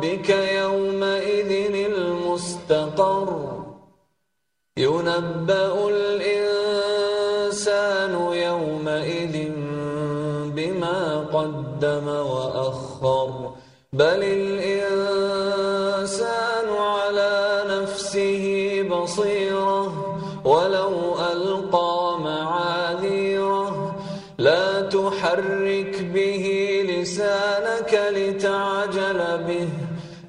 ربك يومئذ المستقر. ينبأ الإنسان يومئذ بما قدم وأخر. بل الإنسان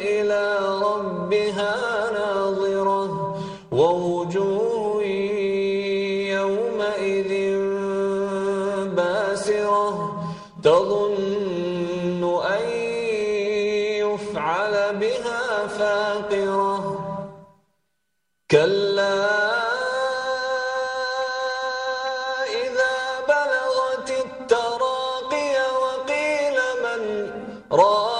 إلى ربها ناظرة ووجوه يومئذ باسرة تظن أن يفعل بها فاقرة كلا إذا بلغت التراقي وقيل من راق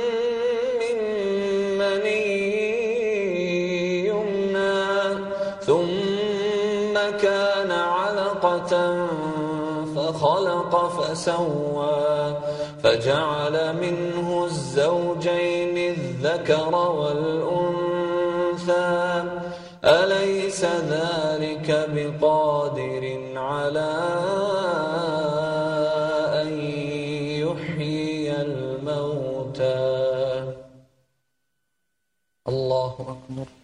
كان علقة فخلق فسوى فجعل منه الزوجين الذكر والأنثى. أليس ذلك بقادر على أن يحيي الموتى؟ الله أكبر.